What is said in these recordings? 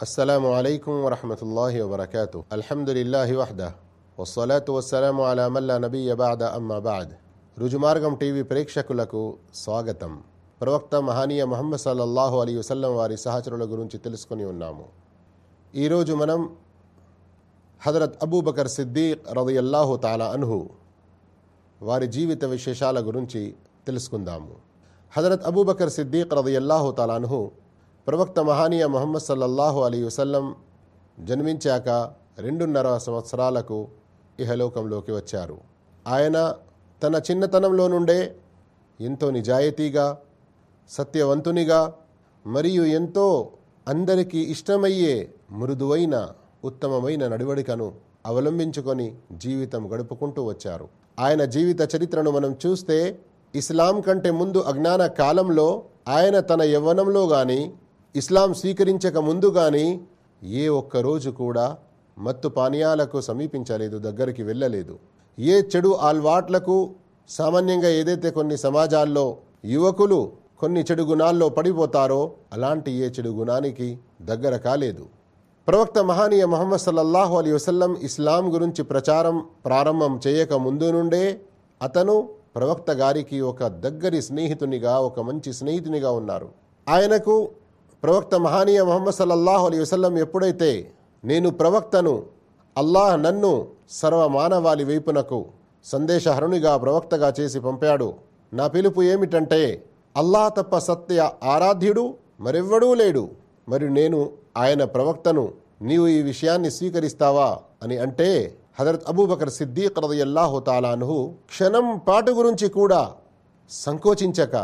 السلام عليكم ورحمة الله وبركاته الحمد لله وحده والصلاة والسلام على من لا نبي بعد أما بعد రుజుమార్గం TV ప్రేక్షకులకు స్వాగతం ప్రవక్త మహానీయ మహమ్మద్ సల్లల్లాహు అలీ వసల్లం వారి సహచరుల గురించి తెలుసుకొని ఉన్నాము ఈరోజు మనం హజరత్ అబూబకర్ సిద్దీక్ రదియల్లాహు తాలా అన్హు వారి జీవిత విశేషాల గురించి తెలుసుకుందాము హజరత్ అబూబకర్ సిద్దీక్ రదియల్లాహు తాలాన్హు ప్రవక్త మహానీయ మొహమ్మద్ సల్లల్లాహు అలీ వసల్లం జన్మించాక రెండున్నర సంవత్సరాలకు ఇహలోకంలోకి వచ్చారు. ఆయన తన చిన్నతనంలో నుండే ఎంతో నిజాయితీగా సత్యవంతునిగా మరియు ఎంతో అందరికీ ఇష్టమయ్యే మృదువైన ఉత్తమమైన నడవడికను అవలంబించుకొని జీవితం గడుపుకుంటూ వచ్చారు. ఆయన జీవిత చరిత్రను మనం చూస్తే ఇస్లాం కంటే ముందు అజ్ఞాన కాలంలో ఆయన తన యవ్వనంలో గాని ఇస్లాం స్వీకరించక ముందు కానీ ఏ ఒక్క రోజు కూడా మత్తు పానీయాలకు సమీపించలేదు దగ్గరికి వెళ్ళలేదు. ఏ చెడు అలవాట్లకు సామాన్యంగా ఏదైతే కొన్ని సమాజాల్లో యువకులు కొన్ని చెడు గుణాల్లో పడిపోతారో అలాంటి ఏ చెడు గుణానికి దగ్గర కాలేదు. ప్రవక్త మహానీయ మహమ్మద్ సల్లల్లాహు అలీ వసల్లం ఇస్లాం గురించి ప్రచారం ప్రారంభం చేయక ముందు నుండే అతను ప్రవక్త గారికి ఒక దగ్గరి స్నేహితునిగా ఒక మంచి స్నేహితునిగా ఉన్నారు. ఆయనకు ప్రవక్త మహానీయ మొహమ్మద్ సల్లల్లాహు అలీ వసల్లం ఎప్పుడైతే నేను ప్రవక్తను అల్లాహ్ నన్ను సర్వ మానవాళి వైపునకు సందేశహరునిగా ప్రవక్తగా చేసి పంపాడు నా పిలుపు ఏమిటంటే అల్లాహ్ తప్ప సత్య ఆరాధ్యుడు మరెవ్వడూ లేడు. మరి నేను ఆయన ప్రవక్తను నీవు ఈ విషయాన్ని స్వీకరిస్తావా అని అంటే హజరత్ అబూబకర్ సిద్దీక్ రదయల్లాహు తాలాను క్షణం పాటు గురించి కూడా సంకోచించక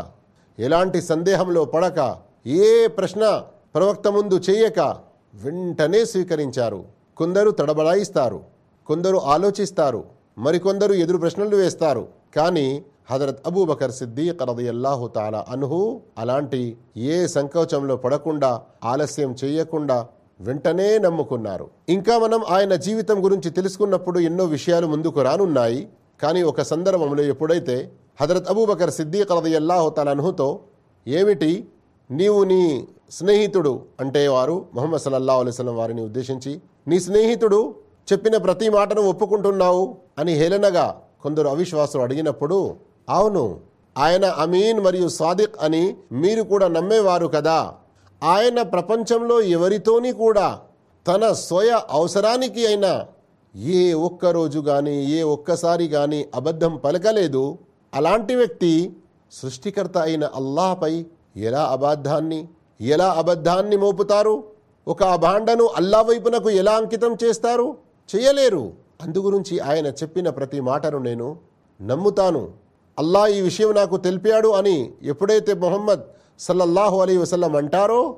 ఎలాంటి సందేహంలో పడక ఏ ప్రశ్న ప్రవక్త ముందు చేయక వెంటనే స్వీకరించారు. కొందరు తడబడాయిస్తారు. కొందరు ఆలోచిస్తారు. మరికొందరు ఎదురు ప్రశ్నలు వేస్తారు. కానీ హజరత్ అబూబకర్ సిద్దీక్ రదియల్లాహు తాలా అనుహు అలాంటి ఏ సంకోచంలో పడకుండా ఆలస్యం చేయకుండా వెంటనే నమ్ముకున్నారు. ఇంకా మనం ఆయన జీవితం గురించి తెలుసుకున్నప్పుడు ఎన్నో విషయాలు ముందుకు రానున్నాయి. కానీ ఒక సందర్భంలో ఎప్పుడైతే హజరత్ అబూబకర్ సిద్దీక్ రదియల్లాహు తాలా అనుహుతో ఏమిటి? నీవు నీ స్నేహితుడు అంటే వారు మొహమ్మద్ సల్లల్లా అలైస్లం వారిని ఉద్దేశించి నీ స్నేహితుడు చెప్పిన ప్రతి మాటను ఒప్పుకుంటున్నావు అని హేళనగా కొందరు అవిశ్వాసులు అడిగినప్పుడు అవును ఆయన అమీన్ మరియు సాదిక్ అని మీరు కూడా నమ్మేవారు కదా. ఆయన ప్రపంచంలో ఎవరితోని కూడా తన స్వయ అవసరానికి అయినా ఏ ఒక్క రోజు కానీ ఏ ఒక్కసారి కానీ అబద్ధం పలకలేదు. అలాంటి వ్యక్తి సృష్టికర్త అయిన అల్లాహపై ఎలా అబద్ధాన్ని ఎలా అబద్ధాన్ని మోపుతారు? ఒక అభాండను అల్లా వైపునకు ఎలా అంకితం చేస్తారు? చేయలేరు. అందుగురించి ఆయన చెప్పిన ప్రతి మాటను నేను నమ్ముతాను. అల్లా ఈ విషయం నాకు తెలిపాడు అని ఎప్పుడైతే మొహమ్మద్ సల్లల్లాహు అలీ వసల్లం అంటారో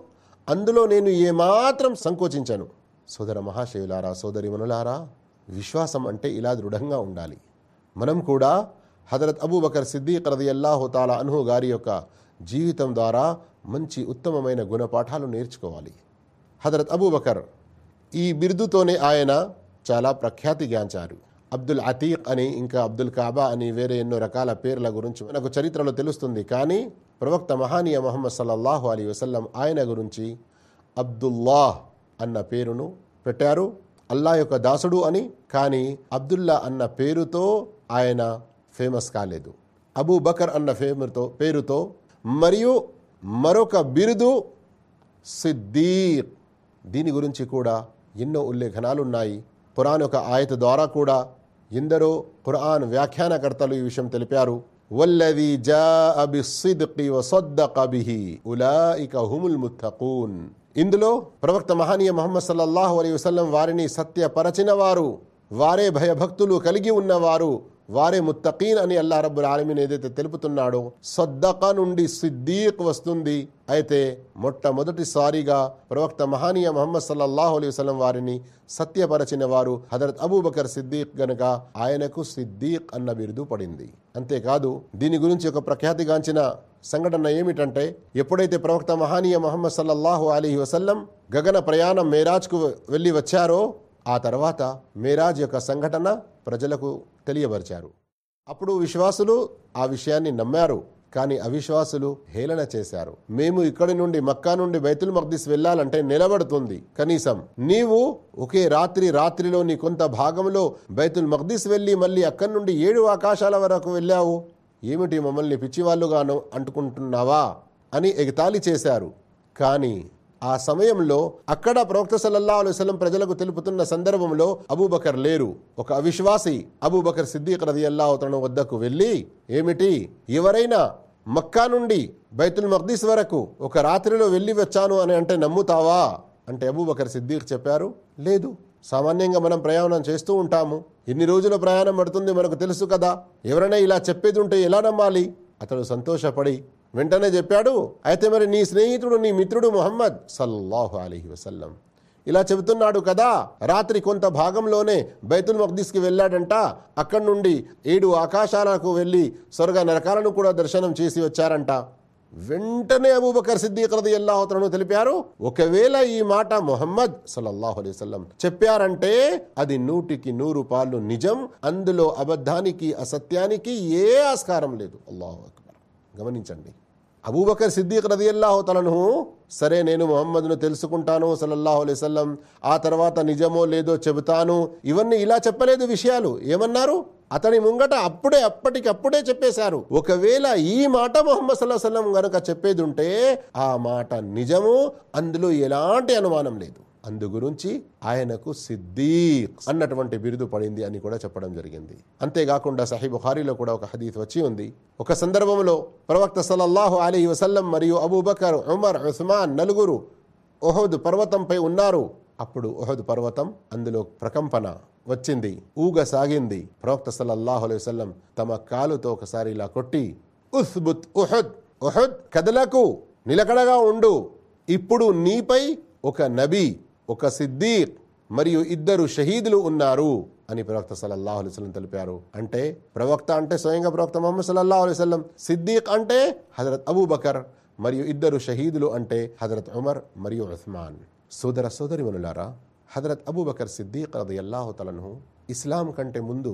అందులో నేను ఏమాత్రం సంకోచించను. సోదర మహాశయులారా సోదరిమనులారా విశ్వాసం అంటే ఇలా దృఢంగా ఉండాలి. మనం కూడా హజరత్ అబూబకర్ సిద్దీక్ రదియల్లాహు తాలా అన్హు గారి యొక్క జీవితం ద్వారా మంచి ఉత్తమమైన గుణపాఠాలు నేర్చుకోవాలి. హజరత్ అబూబకర్ ఈ బిరుదుతోనే ఆయన చాలా ప్రఖ్యాతిగాంచారు అబ్దుల్ అతీక్ అని ఇంకా అబ్దుల్ కాబా అని వేరే ఎన్నో రకాల పేర్ల గురించి మనకు చరిత్రలో తెలుస్తుంది. కానీ ప్రవక్త మహానీయ మొహమ్మద్ సల్లల్లాహు అలీ వసల్లం ఆయన గురించి అబ్దుల్లాహ్ అన్న పేరును పెట్టారు. అల్లా యొక్క దాసుడు అని కానీ అబ్దుల్లా అన్న పేరుతో ఆయన ఫేమస్ కాలేదు. అబూ బకర్ అన్న ఫేమర్తో పేరుతో మరియు మరొక బిరుదు సిద్దీక్. దీని గురించి కూడా ఎన్నో ఉల్లేఖనాలున్నాయి. పురాణ ఒక ఆయత ద్వారా కూడా ఎందరో ఖురాన్ వ్యాఖ్యానకర్తలు ఈ విషయం తెలిపారు. వల్లది ఇందులో ప్రవక్త మహానీయ మొహమ్మద్ సల్లల్లాహు అలీ వసల్లం వారిని సత్యపరచిన వారు వారే భయభక్తులు కలిగి ఉన్నవారు వారే ముత్తకీన్ అని అల్లా రబ్బుల్ ఆలమీన్ ఏదైతే తెలుపుతున్నాడో సద్దక నుండి సిద్దీక్ వస్తుంది. అయితే మొట్టమొదటిసారిగా ప్రవక్త మహానీయ మహమ్మద్ సల్లల్లాహు అలైహి వసలం వారిని సత్యపరచిన వారు హజరత్ అబూబకర్ సిద్దీక్ గనక ఆయనకు సిద్దీక్ అన్న బిరుదు పడింది. అంతేకాదు దీని గురించి ఒక ప్రఖ్యాతిగాంచిన సంఘటన ఏమిటంటే ఎప్పుడైతే ప్రవక్త మహానీయ మహమ్మద్ సల్లల్లాహు అలీ వసల్లం గగన ప్రయాణం మేరాజ్కు వెళ్ళి వచ్చారో ఆ తర్వాత మేరాజ్ యొక్క సంఘటన ప్రజలకు తెలియపరిచారు అప్పుడు విశ్వాసులు ఆ విషయాన్ని నమ్మారు కానీ అవిశ్వాసులు హేళన చేశారు. మేము ఇక్కడి నుండి మక్కా నుండి బైతుల్ మక్దిస్ వెళ్ళాలంటే నిలబడుతుంది. కనీసం నీవు ఒకే రాత్రి రాత్రిలో నీ కొంత భాగంలో బైతుల్ మక్దిస్ వెళ్ళి మళ్ళీ అక్కడి నుండి ఏడు ఆకాశాల వరకు వెళ్ళావు. ఏమిటి మమ్మల్ని పిచ్చివాళ్ళుగాను అంటుకుంటున్నావా? అని ఎగతాళి చేశారు. కానీ ఆ సమయంలో అక్కడ ప్రవక్త సల్లల్లా అలైవలం ప్రజలకు తెలుపుతున్న సందర్భంలో అబూబకర్ లేరు. ఒక అవిశ్వాసి అబూబకర్ సిద్దిక్ రది అల్లాహతను వద్దకు వెళ్ళి ఏమిటి? ఎవరైనా మక్కా నుండి బైతుల్ మక్దీస్ వరకు ఒక రాత్రిలో వెళ్ళి వచ్చాను అని అంటే నమ్ముతావా? అంటే అబూబకర్ సిద్దిక్ చెప్పారు లేదు. సామాన్యంగా మనం ప్రయాణం చేస్తూ ఉంటాము. ఎన్ని రోజుల ప్రయాణం పడుతుంది మనకు తెలుసు కదా. ఎవరైనా ఇలా చెప్పేది ఉంటే ఎలా నమ్మాలి? అతడు సంతోషపడి వెంటనే చెప్పాడు అయితే మరి నీ స్నేహితుడు నీ మిత్రుడు మొహమ్మద్ సల్లాహు అలీ వసల్లం. ఇలా చెబుతున్నాడు కదా రాత్రి కొంత భాగంలోనే బైతుల్ మక్దీస్కి వెళ్ళాడంట. అక్కడి నుండి ఏడు ఆకాశాలకు వెళ్ళి స్వర్గ నరకాలను కూడా దర్శనం చేసి వచ్చారంట. వెంటనే అబూబకర్ సిద్దీకరది రది తెలిపారు ఒకవేళ ఈ మాట మొహమ్మద్ సల్లల్లాహు అలైహి వసల్లం చెప్పారంటే అది నూటికి నూరు పాలు నిజం అందులో అబద్ధానికి అసత్యానికి ఏ ఆస్కారం లేదు. అల్లాహు అక్బర్. గమనించండి. అబూబకర్ సిద్దిక్ రది తలను సరే నేను మొహమ్మద్ను తెలుసుకుంటాను సల్లల్లాహు అలైవల్లం ఆ తర్వాత నిజమో లేదో చెబుతాను. ఇవన్నీ ఇలా చెప్పలేదు విషయాలు. ఏమన్నారు? అతని ముంగట అప్పుడే అప్పటికప్పుడే చెప్పేశారు. ఒకవేళ ఈ మాట మొహమ్మద్ సల్లాహం గనుక చెప్పేది ఉంటే ఆ మాట నిజము అందులో ఎలాంటి అనుమానం లేదు. అందు గురించి ఆయనకు సిద్దీక్ అన్నటువంటి బిరుదు పడింది అని కూడా చెప్పడం జరిగింది. అంతేకాకుండా సహీ బుఖారీలో కూడా ఒక హదీత్ వచ్చి ఉంది. ఒక సందర్భంలో ప్రవక్త సలల్లాహు అలీ వసల్లం మరియు అబూబకర్ ఉమర్ ఉస్మాన్ నలుగురు ఒహద్ పర్వతంపై ఉన్నారు. అప్పుడు ఒహద్ పర్వతం అందులో ప్రకంపన వచ్చింది ఊగ సాగింది. ప్రవక్త సల్లల్లాహు అలైహి వసల్లం తమ కాలుతో ఒకసారి ఇలా కొట్టి ఉస్బుత్ ఉహద్ ఉహద్ కదలకు నిలకడగా ఉండు. ఇప్పుడు నీపై ఒక నబీ ఒక సిద్దీక్ మరియు ఇద్దరు షహీదులు ఉన్నారు అని ప్రవక్త సల్లల్లాహు అలైహి తెలిపారు. అంటే ప్రవక్త అంటే స్వయంగా ప్రవక్త మొహమ్మద్ సల్లల్లాహు అలైహి సిద్దీక్ అంటే హజరత్ అబూబకర్ మరియు ఇద్దరు షహీదులు అంటే హజరత్ ఉమర్ మరియు ఉస్మాన్. సోదర సోదరి మనులారా హజరత్ అబూబకర్ సిద్దీక్ రది అల్లాహుతలను ఇస్లాం కంటే ముందు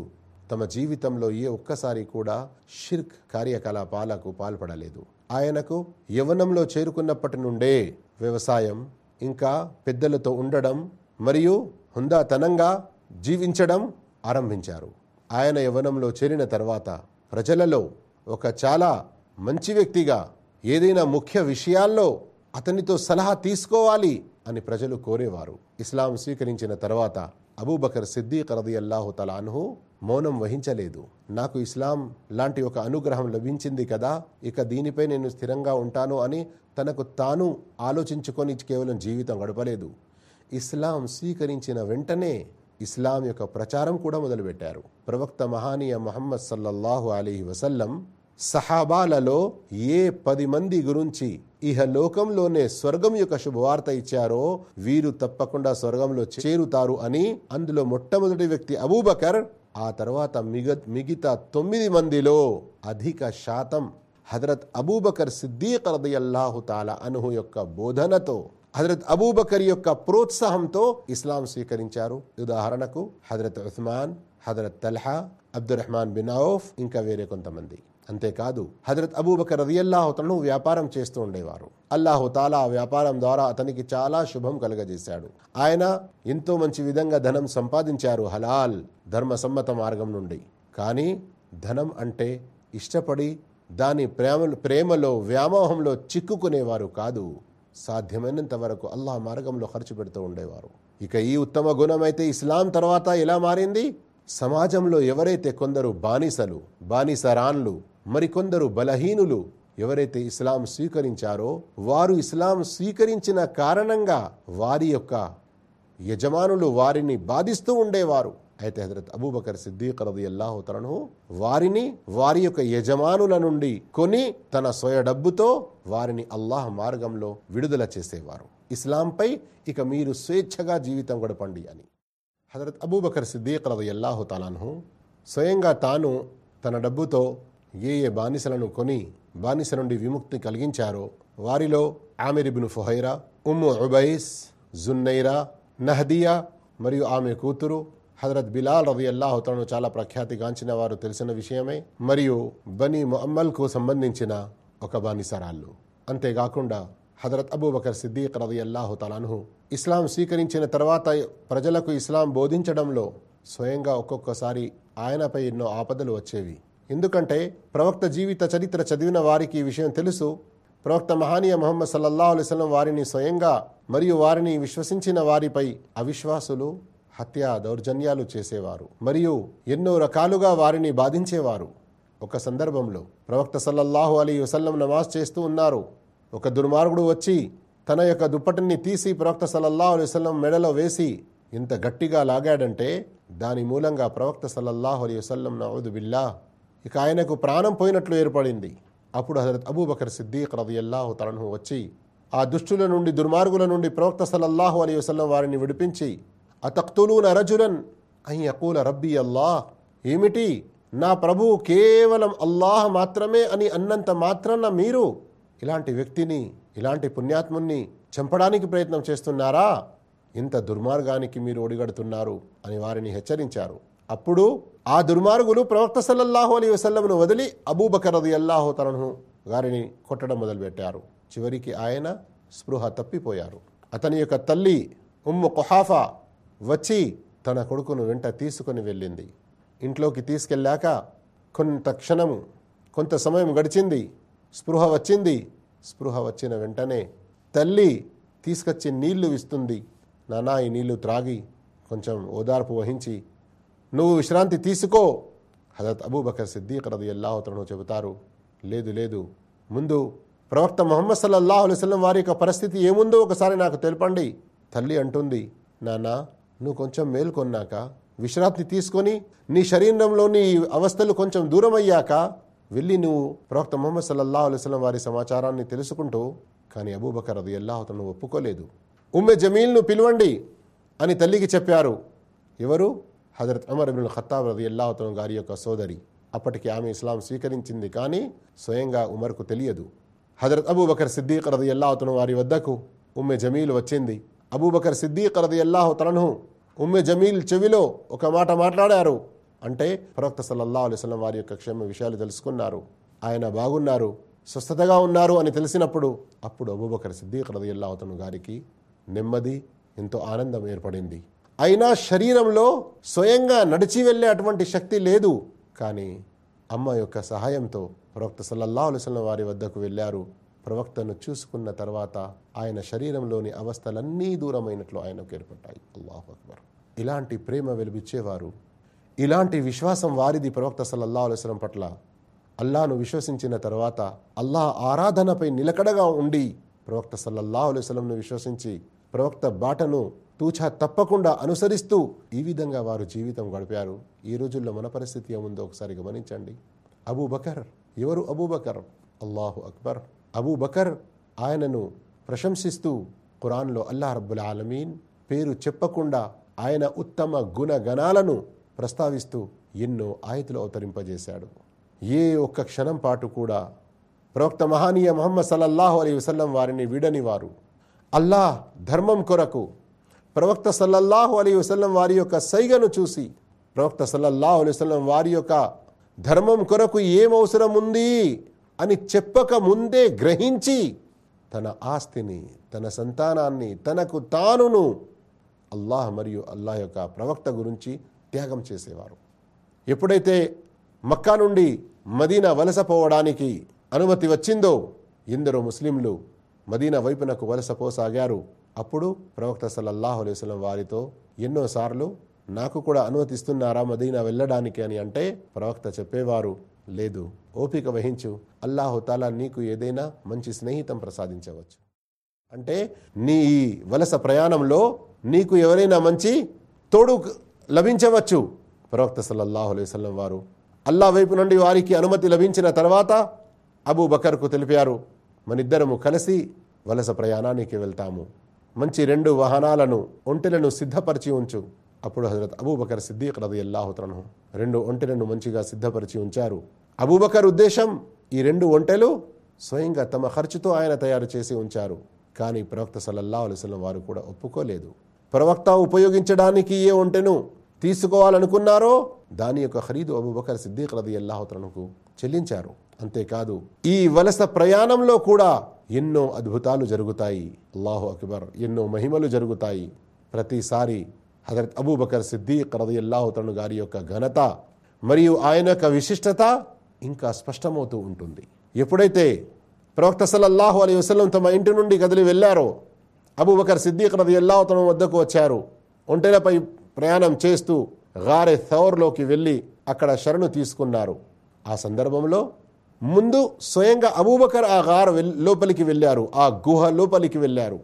తమ జీవితంలో ఏ ఒక్కసారి కూడా షిర్క్ కార్యకలాపాలకు పాల్పడలేదు. ఆయనకు యవనంలో చేరుకున్నప్పటి నుండే వ్యవసాయం ఇంకా పెద్దలతో ఉండడం మరియు హుందాతనంగా జీవించడం ఆరంభించారు. ఆయన యవనంలో చేరిన తర్వాత ప్రజలలో ఒక చాలా మంచి వ్యక్తిగా ఏదైనా ముఖ్య విషయాల్లో అతనితో సలహా తీసుకోవాలి అని ప్రజలు కోరేవారు. ఇస్లాం స్వీకరించిన తర్వాత అబూబకర్ సిద్దీక్ రది అల్లాహు తలాన్హు మౌనం వహించలేదు. నాకు ఇస్లాం లాంటి ఒక అనుగ్రహం లభించింది కదా ఇక దీనిపై నేను స్థిరంగా ఉంటాను అని తనకు తాను ఆలోచించుకొని కేవలం జీవితం గడపలేదు. ఇస్లాం స్వీకరించిన వెంటనే ఇస్లాం యొక్క ప్రచారం కూడా మొదలుపెట్టారు. ప్రవక్త మహానీయ మహమ్మద్ సల్లల్లాహు అలీ వసల్లం సహాబాలలో ఏ పది మంది గురించి ఇహ లోకంలోనే స్వర్గం యొక్క శుభవార్త ఇచ్చారో వీరు తప్పకుండా స్వర్గంలో చేరుతారు అని అందులో మొట్టమొదటి వ్యక్తి అబూబకర్ ఆ తర్వాత మిగ మిగతా తొమ్మిది మందిలో అధిక శాతం హజరత్ అబూబకర్ సిద్దీక్ రదయల్లాహు తాలా అనుహు యొక్క బోధనతో హజరత్ అబూబకర్ యొక్క ప్రోత్సాహంతో ఇస్లాం స్వీకరించారు. ఉదాహరణకు హజరత్ Usman Hazrat Talha Abdur Rahman bin Auf ఇంకా వేరే కొంతమంది. అంతేకాదు హజరత్ అబూబకర్ రదియల్లాహుతను వ్యాపారం చేస్తూ ఉండేవారు. అల్లాహుతాలా ఆ వ్యాపారం ద్వారా అతనికి చాలా శుభం కలుగజేశాడు. ఆయన ఎంతో మంచి విధంగా ధనం సంపాదించారు హలాల్ ధర్మసమ్మత మార్గం నుండి. కానీ ధనం అంటే ఇష్టపడి దాని ప్రేమ ప్రేమలో వ్యామోహంలో చిక్కుకునేవారు కాదు. సాధ్యమైనంత వరకు అల్లాహ్ మార్గంలో ఖర్చు పెడుతూ ఉండేవారు. ఇక ఈ ఉత్తమ గుణం అయితే ఇస్లాం తర్వాత ఎలా మారింది? సమాజంలో ఎవరైతే కొందరు బానిసలు బానిసరాన్లు మరికొందరు బలహీనులు ఎవరైతే ఇస్లాం స్వీకరించారో వారు ఇస్లాం స్వీకరించిన కారణంగా వారి యొక్క యజమానులు వారిని బాధిస్తూ ఉండేవారు. అయితే హజరత్ అబూబకర్ సిద్దీక్ రది వారిని వారి యొక్క యజమానుల నుండి కొని తన స్వయ డబ్బుతో వారిని అల్లాహ్ మార్గంలో విడుదల చేసేవారు. ఇస్లాంపై ఇక మీరు స్వేచ్ఛగా జీవితం గడపండి అని. హజరత్ అబూబకర్ సిద్దీక్ రది స్వయంగా తాను తన డబ్బుతో ఏ ఏ బానిసలను కొని బానిస నుండి విముక్తి కలిగించారో వారిలో ఆమెరిబిను ఫుహైరా ఉమ్ము ఉబైస్ జున్నైరా నహదియా మరియు ఆమె కూతురు హజరత్ బిలాల్ రవి అల్లాహుతను చాలా ప్రఖ్యాతిగాంచిన వారు తెలిసిన విషయమే మరియు బనీ మొహమ్మల్కు సంబంధించిన ఒక బానిసరాళ్ళు. అంతేకాకుండా హజరత్ అబూబకర్ సిద్దీక్ రవి అల్లాహుతలాను ఇస్లాం స్వీకరించిన తర్వాత ప్రజలకు ఇస్లాం బోధించడంలో స్వయంగా ఒక్కొక్కసారి ఆయనపై ఎన్నో ఆపదలు వచ్చేవి. ఎందుకంటే ప్రవక్త జీవిత చరిత్ర చదివిన వారికి ఈ విషయం తెలుసు. ప్రవక్త మహానీయ మొహమ్మద్ సల్లల్లాహు అలైస్లం వారిని స్వయంగా మరియు వారిని విశ్వసించిన వారిపై అవిశ్వాసులు హత్య దౌర్జన్యాలు చేసేవారు మరియు ఎన్నో రకాలుగా వారిని బాధించేవారు. ఒక సందర్భంలో ప్రవక్త సల్లల్లాహు అలీ వసల్లం నమాజ్ చేస్తూ ఉన్నారు. ఒక దుర్మార్గుడు వచ్చి తన యొక్క దుప్పటిని తీసి ప్రవక్త సల్లల్లాహు అలైహి వసల్లం మెడలో వేసి ఇంత గట్టిగా లాగాడంటే దాని మూలంగా ప్రవక్త సల్లల్లాహు అలీ వసల్లం నవదు బిల్లా ఇక ఆయనకు ప్రాణం పోయినట్లు ఏర్పడింది. అప్పుడు హజరత్ అబూబకర్ సిద్దీక్ రదియల్లాహు తలను వచ్చి ఆ దుష్టుల నుండి దుర్మార్గుల నుండి ప్రవక్త సల్లల్లాహు అలీ వసలం వారిని విడిపించి అతక్తులూన రజులన్ అహి అకూల రబ్బీ అల్లాహ్ ఏమిటి? నా ప్రభు కేవలం అల్లాహ్ మాత్రమే అని అన్నంత మాత్రాన మీరు ఇలాంటి వ్యక్తిని ఇలాంటి పుణ్యాత్ముని చంపడానికి ప్రయత్నం చేస్తున్నారా? ఇంత దుర్మార్గానికి మీరు ఒడిగడుతున్నారు అని వారిని హెచ్చరించారు. అప్పుడు ఆ దుర్మార్గులు ప్రవక్త సల్లల్లాహు అలీ వసల్లంను వదిలి అబూబకరది రది అల్లాహు తనను వారిని కొట్టడం మొదలుపెట్టారు. చివరికి ఆయన స్పృహ తప్పిపోయారు. అతని యొక్క తల్లి ఉమ్ము కొహాఫా వచ్చి తన కొడుకును వెంట తీసుకొని వెళ్ళింది. ఇంట్లోకి తీసుకెళ్ళాక కొంత క్షణము కొంత సమయం గడిచింది. స్పృహ వచ్చింది. స్పృహ వచ్చిన వెంటనే తల్లి తీసుకొచ్చి నీళ్ళు ఇస్తుంది. నానా ఈ నీళ్ళు త్రాగి కొంచెం ఓదార్పు వహించి నువ్వు విశ్రాంతి తీసుకో. హజరత్ అబూబకర్ సిద్దీక్ రది అల్లాహతను చెబుతారు లేదు లేదు. ముందు ప్రవక్త మొహమ్మద్ సల్లల్లాహు అలైవల్లం వారి యొక్క పరిస్థితి ఏముందో ఒకసారి నాకు తెలపండి. తల్లి అంటుంది నానా నువ్వు కొంచెం మేల్కొన్నాక విశ్రాంతి తీసుకొని నీ శరీరంలోని అవస్థలు కొంచెం దూరం అయ్యాక వెళ్ళి నువ్వు ప్రవక్త మొహమ్మద్ సల్లల్లాహు అలైవల్లం వారి సమాచారాన్ని తెలుసుకుంటూ కానీ అబూబకర్ అది అల్లాహతను ఒప్పుకోలేదు. ఉమ్మె జమీల్ను పిలవండి అని తల్లికి చెప్పారు. ఎవరు? హజరత్ అమర్ ఇబ్నుల్ ఖత్తాబ్ రది అల్లాహతను గారి యొక్క సోదరి. అప్పటికి ఆమె ఇస్లాం స్వీకరించింది కానీ స్వయంగా ఉమర్కు తెలియదు. హజరత్ అబూబకర్ సిద్దీక్ రది అల్లాహతను వారి వద్దకు ఉమ్మె జమీల్ వచ్చింది. అబూబకర్ సిద్దీక్ రది అల్లాహు తనను ఉమ్మె జమీల్ చెవిలో ఒక మాట మాట్లాడారు. అంటే ప్రవక్త సల్లల్లా అలిస్లం వారి యొక్క క్షేమ విషయాలు తెలుసుకున్నారు. ఆయన బాగున్నారు స్వస్థతగా ఉన్నారు అని తెలిసినప్పుడు అప్పుడు అబూబకర్ సిద్దీక్ రది అల్లాహతను గారికి నెమ్మది ఎంతో ఆనందం ఏర్పడింది. అయినా శరీరంలో స్వయంగా నడిచి వెళ్ళే అటువంటి శక్తి లేదు. కానీ అమ్మ యొక్క సహాయంతో ప్రవక్త సల్లల్లా అలుసలం వారి వద్దకు వెళ్ళారు. ప్రవక్తను చూసుకున్న తర్వాత ఆయన శరీరంలోని అవస్థలన్నీ దూరమైనట్లు ఆయనకు ఏర్పడ్డాయి. అల్లాహు అక్బర్. ఇలాంటి ప్రేమ వెలిబిచ్చేవారు ఇలాంటి విశ్వాసం వారిది ప్రవక్త సల్లల్లా అలుసలం పట్ల అల్లాను విశ్వసించిన తర్వాత అల్లాహ్ ఆరాధనపై నిలకడగా ఉండి ప్రవక్త సల్లల్లా అలుసలంను విశ్వసించి ప్రవక్త బాటను తూచా తప్పకుండా అనుసరిస్తూ ఈ విధంగా వారు జీవితం గడిపారు. ఈ రోజుల్లో మన పరిస్థితి ఏముందో ఒకసారి గమనించండి. అబూ బకర్ ఎవరు అబూబకర్ అల్లాహు అక్బర్. అబూ బకర్ ఆయనను ప్రశంసిస్తూ ఖురాన్లో అల్లాహ్ రబ్బుల్ ఆలమీన్ పేరు చెప్పకుండా ఆయన ఉత్తమ గుణగణాలను ప్రస్తావిస్తూ ఎన్నో ఆయతులు అవతరింపజేశాడు. ఏ ఒక్క క్షణం పాటు కూడా ప్రవక్త మహానీయ మొహమ్మద్ సల్లల్లాహు అలీ వసల్లం వారిని వీడని వారు అల్లాహ్ ధర్మం కొరకు ప్రవక్త సల్లల్లాహు అలీ వసలం వారి యొక్క సైగను చూసి ప్రవక్త సల్లల్లాహు అలీ వసలం వారి యొక్క ధర్మం కొరకు ఏమవసరం అవసరం ఉంది అని చెప్పక ముందే గ్రహించి తన ఆస్తిని తన సంతానాన్ని తనకు తానును అల్లాహ్ మరియు అల్లాహ్ యొక్క ప్రవక్త గురించి త్యాగం చేసేవారు. ఎప్పుడైతే మక్కా నుండి మదీనా వలసపోవడానికి అనుమతి వచ్చిందో ఎందరో ముస్లింలు మదీనా వైపునకు వలసపోసాగారు అప్పుడు ప్రవక్త సల్లల్లాహు అలైవలం వారితో ఎన్నోసార్లు నాకు కూడా అనుమతిస్తున్నారా మదీనా వెళ్ళడానికి అని అంటే ప్రవక్త చెప్పేవారు లేదు ఓపిక వహించు అల్లాహుతాలా నీకు ఏదైనా మంచి స్నేహితం ప్రసాదించవచ్చు. అంటే నీ ఈ వలస ప్రయాణంలో నీకు ఎవరైనా మంచి తోడు లభించవచ్చు ప్రవక్త సల్లల్లాహు అలైవలం వారు. అల్లా వైపు నుండి వారికి అనుమతి లభించిన తర్వాత అబూ బకర్కు తెలిపారు మనిద్దరము కలిసి వలస ప్రయాణానికి వెళ్తాము. మంచి రెండు వాహనాలను ఒంటెలను సిద్ధపరిచి ఉంచు. అప్పుడు హజరత్ అబూబకర్ సిద్దీక్ రది అల్లాహుతను రెండు ఒంటెలను మంచిగా సిద్ధపరిచి ఉంచారు. అబూబకర్ ఉద్దేశం ఈ రెండు ఒంటెలు స్వయంగా తమ ఖర్చుతో ఆయన తయారు చేసి ఉంచారు. కానీ ప్రవక్త సల్లల్లా అలుసలం వారు కూడా ఒప్పుకోలేదు. ప్రవక్త ఉపయోగించడానికి ఏ ఒంటెను తీసుకోవాలనుకున్నారో దాని యొక్క ఖరీదు అబూబకర్ సిద్దీక్ రది అల్లాహతనకు చెల్లించారు. అంతేకాదు ఈ వలస ప్రయాణంలో కూడా ఎన్నో అద్భుతాలు జరుగుతాయి. అల్లాహు అక్బర్ ఎన్నో మహిమలు జరుగుతాయి. ప్రతిసారి హజరత్ అబూబకర్ సిద్దీక్ రదయల్లాహు తను గారి యొక్క ఘనత మరియు ఆయన యొక్క విశిష్టత ఇంకా స్పష్టమవుతూ ఉంటుంది. ఎప్పుడైతే ప్రవక్త సల్లల్లాహు అలీ వసలం తమ ఇంటి నుండి కదిలి వెళ్ళారో అబూబకర్ సిద్దీక్ రదయల్లాహు తన వద్దకు వచ్చారు. ఒంటెలపై ప్రయాణం చేస్తూ గారె థౌర్లోకి వెళ్ళి అక్కడ శరణు తీసుకున్నారు. ఆ సందర్భంలో ముందు స్వయంగా అబూబకర్ ఆ గార్ వెల్- లోపలికి వెళ్ళారు. ఆ గుహ లోపలికి వెళ్ళారు.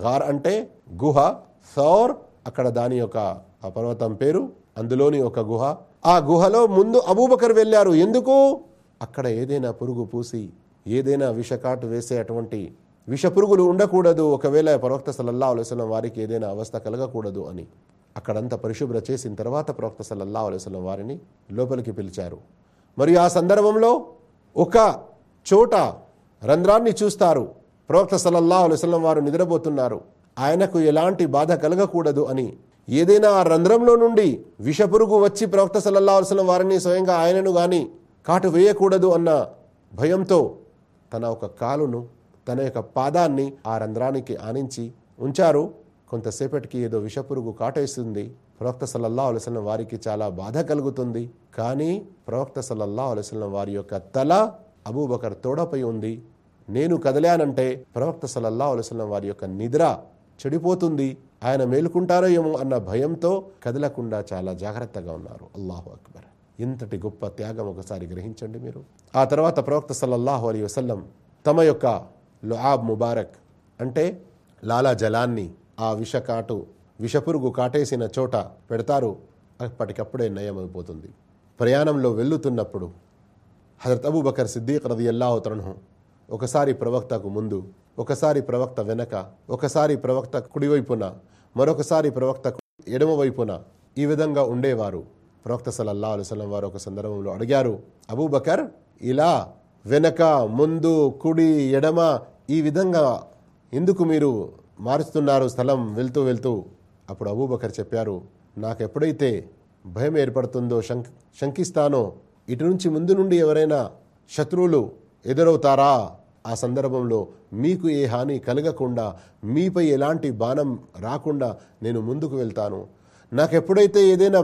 గార్ అంటే గుహ సౌర్ అక్కడ దాని యొక్క పర్వతం పేరు అందులోని ఒక గుహ. ఆ గుహలో ముందు అబూబకర్ వెళ్ళారు. ఎందుకు? అక్కడ ఏదైనా పురుగు పూసి ఏదైనా విషకాటు వేసే అటువంటి విష పురుగులు ఉండకూడదు. ఒకవేళ ప్రవక్త సల్లల్లా అలైస్లం వారికి ఏదైనా అవస్థ కలగకూడదు అని. అక్కడంతా పరిశుభ్ర చేసిన తర్వాత ప్రవక్త సల్లల్లా అలైస్లం వారిని లోపలికి పిలిచారు. మరియు ఆ సందర్భంలో ఒక చోట రంధ్రాన్ని చూస్తారు. ప్రవక్త సలల్లా అలైవలం వారు నిద్రపోతున్నారు. ఆయనకు ఎలాంటి బాధ కలగకూడదు అని. ఏదైనా ఆ రంధ్రంలో నుండి విషపురుగు వచ్చి ప్రవక్త సలల్లా అలైవలం వారిని స్వయంగా ఆయనను కానీ కాటు వేయకూడదు అన్న భయంతో తన ఒక కాలును తన యొక్క పాదాన్ని ఆ రంధ్రానికి ఆనించి ఉంచారు. కొంతసేపటికి ఏదో విషపురుగు కాటేస్తుంది. ప్రవక్త సల్లల్లా అలైవలం వారికి చాలా బాధ కలుగుతుంది. కానీ ప్రవక్త సల్లల్లా అలైవలం వారి యొక్క తల అబూబకర్ తోడపై ఉంది. నేను కదలానంటే ప్రవక్త సల్లల్లా అలైవలం వారి యొక్క నిద్ర చెడిపోతుంది. ఆయన మేలుకుంటారో ఏమో అన్న భయంతో కదలకుండా చాలా జాగ్రత్తగా ఉన్నారు. అల్లాహు అక్బర్. ఇంతటి గొప్ప త్యాగం ఒకసారి గ్రహించండి మీరు. ఆ తర్వాత ప్రవక్త సల్లల్లాహు అలీ వసల్లం తమ యొక్క లుఆబ్ ముబారక్ అంటే లాలా జలాన్ని ఆ విషకాటు విషపురుగు కాటేసిన చోట పెడతారు. అప్పటికప్పుడే నయమైపోతుంది ప్రయాణంలో వెళ్తున్నప్పుడు హజరత్ అబూబకర్ సిద్దీక్ రది అల్లాహతను ఒకసారి ప్రవక్తకు ముందు ఒకసారి ప్రవక్త వెనక ఒకసారి ప్రవక్త కుడివైపున మరొకసారి ప్రవక్త ఎడమవైపున ఈ విధంగా ఉండేవారు. ప్రవక్త సలల్లా అలుసలం వారు ఒక సందర్భంలో అడిగారు అబూబకర్ ఇలా వెనక ముందు కుడి ఎడమ ఈ విధంగా ఎందుకు మీరు మారుస్తున్నారు స్థలం వెళ్తూ వెళ్తూ? అప్పుడు అబూబకర్ చెప్పారు నాకు ఎప్పుడైతే భయం ఏర్పడుతుందో శంక్ శంకిస్తానో ఇటు నుంచి ముందు నుండి ఎవరైనా శత్రువులు ఎదురవుతారా? ఆ సందర్భంలో మీకు ఏ హాని కలగకుండా మీపై ఎలాంటి బాణం రాకుండా నేను ముందుకు వెళ్తాను. నాకు ఎప్పుడైతే ఏదైనా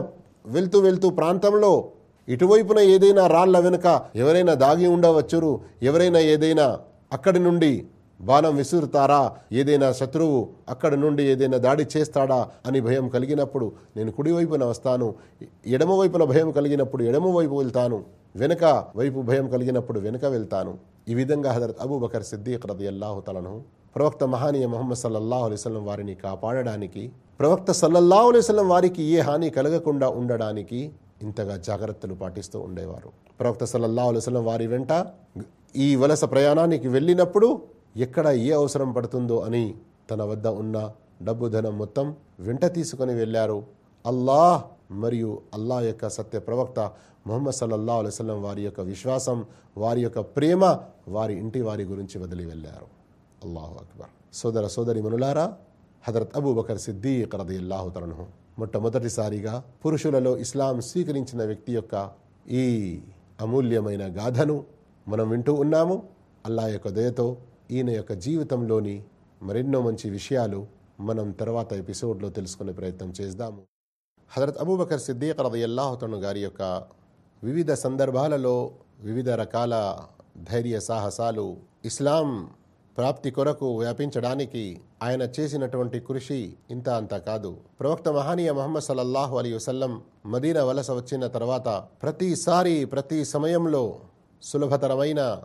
వెళ్తూ వెళ్తూ ప్రాంతంలో ఇటువైపున ఏదైనా రాళ్ళ వెనుక ఎవరైనా దాగి ఉండవచ్చురు ఎవరైనా ఏదైనా అక్కడి నుండి బాణం విసురుతారా? ఏదైనా శత్రువు అక్కడ నుండి ఏదైనా దాడి చేస్తాడా అని భయం కలిగినప్పుడు నేను కుడివైపున వస్తాను. ఎడమ వైపున భయం కలిగినప్పుడు ఎడమవైపు వెళ్తాను. వెనుక వైపు భయం కలిగినప్పుడు వెనుక వెళ్తాను. ఈ విధంగా హజరత్ అబూబకర్ సిద్దీక్ రది అల్లాహు తలను ప్రవక్త మహానీయ మొహమ్మద్ సల్లల్లాహు అలైస్లం వారిని కాపాడడానికి ప్రవక్త సల్లల్లాహు అలైస్లం వారికి ఏ హాని కలగకుండా ఉండడానికి ఇంతగా జాగ్రత్తలు పాటిస్తూ ఉండేవారు. ప్రవక్త సల్లల్లాహు అలైస్లం వారి వెంట ఈ వలస ప్రయాణానికి వెళ్ళినప్పుడు ఎక్కడ ఏ అవసరం పడుతుందో అని తన వద్ద ఉన్న డబ్బు ధనం మొత్తం వెంట తీసుకొని వెళ్ళారు. అల్లాహ్ మరియు అల్లా యొక్క సత్య ప్రవక్త ముహమ్మద్ సల్లల్లా అలైవలం వారి యొక్క విశ్వాసం వారి యొక్క ప్రేమ వారి ఇంటి వారి గురించి వదిలి వెళ్ళారు. అల్లాహు అక్బర్. సోదర సోదరి మనులారా హజరత్ అబూబకర్ సిద్దీక్ రది అల్లాహు తరను మొట్టమొదటిసారిగా పురుషులలో ఇస్లాం స్వీకరించిన వ్యక్తి యొక్క ఈ అమూల్యమైన గాథను మనం వింటూ ఉన్నాము. అల్లా యొక్క దయతో ఈయన యొక్క జీవితంలోని మరెన్నో మంచి విషయాలు మనం తర్వాత ఎపిసోడ్లో తెలుసుకునే ప్రయత్నం చేద్దాము. హజరత్ అబూబకర్ సిద్దీక్ రది గారి యొక్క వివిధ సందర్భాలలో వివిధ రకాల ధైర్య సాహసాలు ఇస్లాం ప్రాప్తి కొరకు వ్యాపించడానికి ఆయన చేసినటువంటి కృషి ఇంత అంతా కాదు. ప్రవక్త మహానీయ మహమ్మద్ సల్లల్లాహు అలీ వసల్లం మదీనా వలస వచ్చిన తర్వాత ప్రతిసారి ప్రతి సమయంలో సులభతరమైన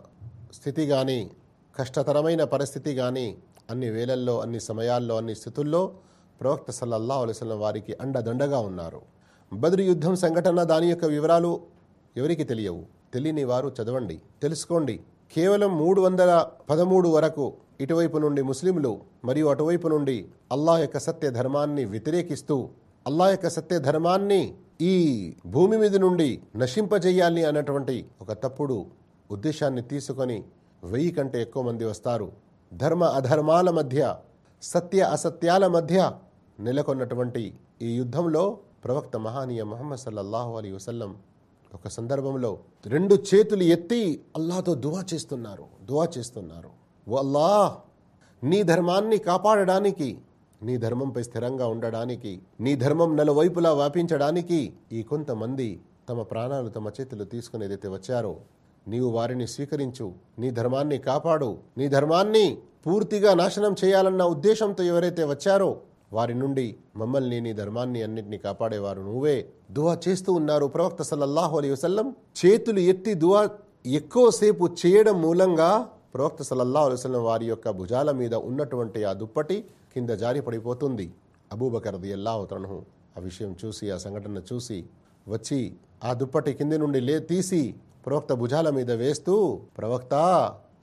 స్థితి కానీ కష్టతరమైన పరిస్థితి కానీ అన్ని వేళల్లో అన్ని సమయాల్లో అన్ని స్థితుల్లో ప్రవక్త సల్లల్లా అలైవలం వారికి అండదండగా ఉన్నారు. బద్రి యుద్ధం సంఘటన దాని యొక్క వివరాలు ఎవరికి తెలియవు? తెలియని వారు చదవండి తెలుసుకోండి. కేవలం మూడు వందల పదమూడు వరకు ఇటువైపు నుండి ముస్లింలు మరియు అటువైపు నుండి అల్లాహ్ యొక్క సత్య ధర్మాన్ని వ్యతిరేకిస్తూ అల్లా యొక్క సత్య ధర్మాన్ని ఈ భూమి మీద నుండి నశింపజేయాలి అన్నటువంటి ఒక తప్పుడు ఉద్దేశాన్ని తీసుకొని వెయ్యి కంటే ఎక్కువ మంది వస్తారు. ధర్మ అధర్మాల మధ్య సత్య అసత్యాల మధ్య నెలకొన్నటువంటి ఈ యుద్ధంలో ప్రవక్త మహానీయ మహమ్మద్ సల్లల్లాహు అలీ వసల్లం ఒక సందర్భంలో రెండు చేతులు ఎత్తి అల్లాతో దువా చేస్తున్నారు దువా చేస్తున్నారు. ఓ అల్లా నీ ధర్మాన్ని కాపాడడానికి నీ ధర్మంపై స్థిరంగా ఉండడానికి నీ ధర్మం నలువైపులా వ్యాపించడానికి ఈ కొంతమంది తమ ప్రాణాలు తమ చేతులు తీసుకుని ఏదైతే వచ్చారో నీవు వారిని స్వీకరించు నీ ధర్మాన్ని కాపాడు నీ ధర్మాన్ని పూర్తిగా నాశనం చేయాలన్న ఉద్దేశంతో ఎవరైతే వచ్చారో వారి నుండి మమ్మల్ని నీ ధర్మాన్ని అన్నింటినీ కాపాడేవారు నువ్వే. దువా చేస్తూ ఉన్నారు ప్రవక్త సల్లల్లాహు అలీ వసల్లం. చేతులు ఎత్తి దువా ఎక్కువసేపు చేయడం మూలంగా ప్రవక్త సల్లల్లాహు అలైహి వసల్లం వారి యొక్క భుజాల మీద ఉన్నటువంటి ఆ దుప్పటి కింద జారి పడిపోతుంది. అబూబకర్ రదియల్లాహు ఆ విషయం చూసి ఆ సంఘటన చూసి వచ్చి ఆ దుప్పటి కింది నుండి లే తీసి ప్రవక్త భుజాల మీద వేస్తూ ప్రవక్త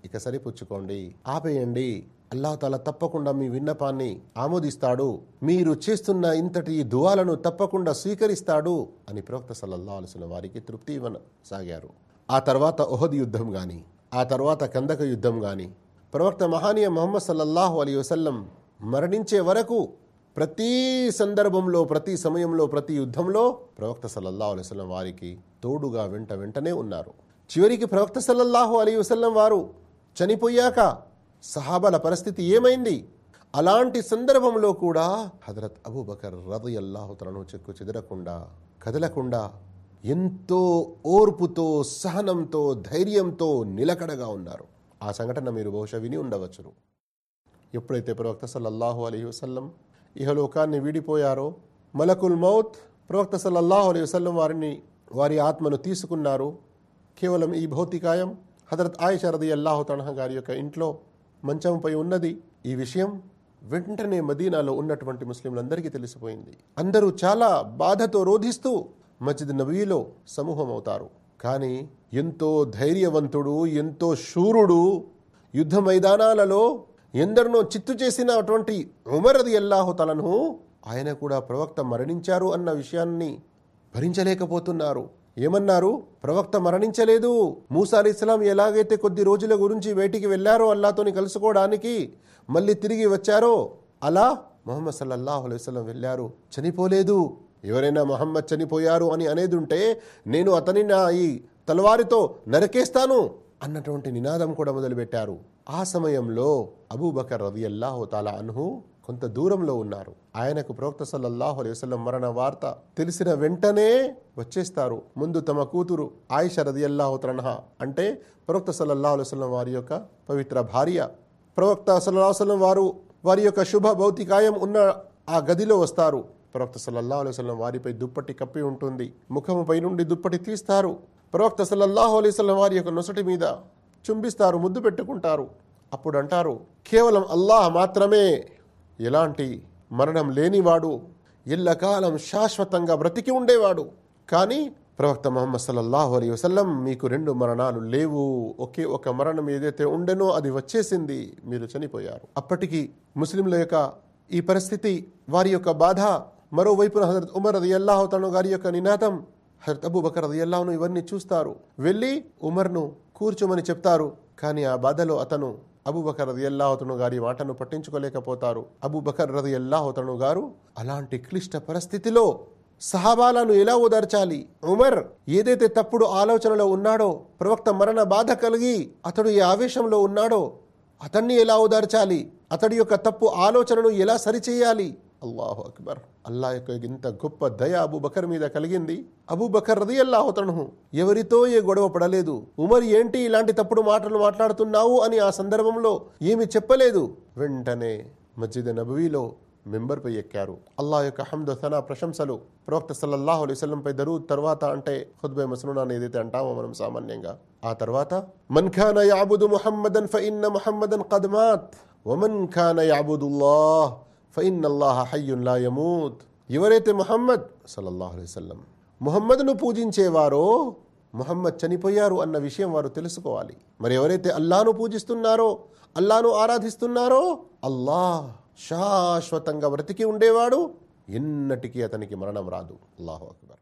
ఇక సరిపుచ్చుకోండి. ఆపేయండి. అల్లాహ్ తప్పకుండా మీ విన్నపాన్ని ఆమోదిస్తాడు. మీరు చేస్తున్న ఇంతటి దువాలను తప్పకుండా స్వీకరిస్తాడు. అని ప్రవక్త సల్లల్లాహు అలైహి వారికి తృప్తి సాగారు ఆ తర్వాత ఒహద్ యుద్ధం గాని ఆ తర్వాత కందక యుద్ధం గాని ప్రవక్త మహానీయ మహమ్మద్ సల్లల్లాహు అలీ వసల్లం మరణించే వరకు ప్రతి సందర్భంలో ప్రతి సమయంలో ప్రతి యుద్ధంలో ప్రవక్త సల్లల్లాహు అలైవలం వారికి తోడుగా వెంట వెంటనే ఉన్నారు. చివరికి ప్రవక్త సల్లల్లాహు అలీ వసల్లం వారు చనిపోయాక సహాబల పరిస్థితి ఏమైంది? అలాంటి సందర్భంలో కూడా హజరత్ అబూబకర్ రదయల్లాహు తనను చెక్కు చెదరకుండా కదలకుండా ఎంతో ఓర్పుతో సహనంతో ధైర్యంతో నిలకడగా ఉన్నారు. ఆ సంఘటన మీరు బహుశా విని ఉండవచ్చును. ఎప్పుడైతే ప్రవక్త సల్లల్లాహు అలీ వసల్లం ఇహలోకాన్ని వీడిపోయారో మలకుల్ మౌత్ ప్రవక్త సల్లల్లాహు అలీ వసల్లం వారిని వారి ఆత్మను తీసుకున్నారు. కేవలం ఈ భౌతికాయం హజరత్ ఆయిషరది అల్లాహు తనహ గారి యొక్క ఇంట్లో మంచంపై ఉన్నది. ఈ విషయం వెంటనే మదీనాలో ఉన్నటువంటి ముస్లింలందరికీ తెలిసిపోయింది. అందరూ చాలా బాధతో రోధిస్తూ మస్జిద్ నబీలో సమూహం అవుతారు కానీ ఎంతో ధైర్యవంతుడు ఎంతో శూరుడు యుద్ధ మైదానాలలో ఎందరినో చిత్తు చేసినటువంటి ఉమర్ అది అల్లాహు తలను ఆయన కూడా ప్రవక్త మరణించారు అన్న విషయాన్ని భరించలేకపోతున్నారు. ఏమన్నారు? ప్రవక్త మరణించలేదు. మూసా అలీస్లాం ఎలాగైతే కొద్ది రోజుల గురించి వేటికి వెళ్ళారో అల్లాతోని కలుసుకోవడానికి మళ్ళీ తిరిగి వచ్చారో అలా మొహమ్మద్ సల్లల్లాహు అలైహి వెళ్ళారు. చనిపోలేదు. ఎవరైనా మొహమ్మద్ చనిపోయారు అని అనేది ఉంటే నేను అతని నా ఈ తలవారితో నరకేస్తాను అన్నటువంటి నినాదం కూడా మొదలుపెట్టారు. ఆ సమయంలో అబూబకర్ రవి అల్లాహు తాలా అన్హు కొంత దూరంలో ఉన్నారు. ఆయనకు ప్రవక్త సల్లల్లాహు అలైహి మరణ వార్త తెలిసిన వెంటనే వచ్చేస్తారు. ముందు తమ కూతురు ఆయిష రది అంటే ప్రవక్త సల్లల్లాహు అలైవలం వారి యొక్క పవిత్ర భార్య. ప్రవక్త సల్లల్లాహుసలం వారు వారి యొక్క శుభ భౌతికాయం ఉన్న ఆ గదిలో వస్తారు. ప్రవక్త సల్లల్లాహు అలైవలం వారిపై దుప్పటి కప్పి ఉంటుంది. ముఖముపై నుండి దుప్పటి తీస్తారు. ప్రవక్త సల్లల్లాహు అలైవలం వారి యొక్క నొసటి మీద చుంబిస్తారు ముద్దు పెట్టుకుంటారు. అప్పుడు అంటారు కేవలం అల్లాహ్ మాత్రమే ఎలాంటి మరణం లేనివాడు ఇళ్ళకాలం శాశ్వతంగా బ్రతికి ఉండేవాడు. కానీ ప్రవక్త మహమ్మద్ సల్లల్లాహు అలీ వసల్లం మీకు రెండు మరణాలు లేవు. ఒకే ఒక మరణం ఏదైతే ఉండెనో అది వచ్చేసింది మీరు చనిపోయారు. అప్పటికి ముస్లింల యొక్క ఈ పరిస్థితి వారి యొక్క బాధ మరోవైపున హజరత్ ఉమర్ అది అల్లాహు తను గారి యొక్క నినాదం హజరత్ అబూబకర్ అది అల్లాహను ఇవన్నీ చూస్తారు. వెళ్ళి ఉమర్ను కూర్చోమని చెప్తారు. కానీ ఆ బాధలో అతను అబూబకర్ రది అల్లాహతను గారి మాటను పట్టించుకోలేకపోతారు. అబూబకర్ రది అల్లాహతను గారు అలాంటి క్లిష్ట పరిస్థితిలో సహాబాలను ఎలా ఓదార్చాలి? ఉమర్ ఏదైతే తప్పుడు ఆలోచనలో ఉన్నాడో ప్రవక్త మరణ బాధ కలిగి అతడు ఏ ఆవేశంలో ఉన్నాడో అతన్ని ఎలా ఓదార్చాలి? అతడి యొక్క తప్పు ఆలోచనను ఎలా సరిచేయాలి? అల్లాహు అక్బర్. అల్లా యొక్క ఇంత గొప్ప దయ అబూబకర్ మీద కలిగింది. అబూబకర్ రది అల్లాహతను ఎవరితో ఏ గొడవ పడలేదు? ఉమర్ ఏంటి ఇలాంటి తప్పుడు మాటలు మాట్లాడుతున్నావు అని ఆ సందర్భంలో ఏమి చెప్పలేదు? వెంటనే మస్జిద్ నబవీలో మెంబర్పై ఎక్కారు. అల్లాహ్ యొక్క హమ్ద ప్రశంసలు. ప్రవక్త సల్లల్లాహు అలైస్లంపై దరువు దరూద్ తర్వాత అంటే హుద్బై మస్నూనా ఏదైతే అంటామో మనం సామాన్యంగా. ఆ తర్వాత మన్ఖాన యాబుదు ముహమ్మదన్ ఫఇన్న ముహమ్మదన్ కద్మాత్ వమన్ ఖాన యాబుదుల్లాహ్. ఫైన్ అల్లాహ హయ్యుల్లా యమూద్ ఎవరైతే ముహమ్మద్ సల్లల్లాహు అలైహి ముహమ్మద్ను పూజించేవారో ముహమ్మద్ చనిపోయారు అన్న విషయం వారు తెలుసుకోవాలి. మరి ఎవరైతే అల్లాను పూజిస్తున్నారో అల్లాను ఆరాధిస్తున్నారో అల్లాహ్ శాశ్వతంగా బ్రతికి ఉండేవాడు ఎన్నటికీ అతనికి మరణం రాదు. అల్లాహు అక్బర్.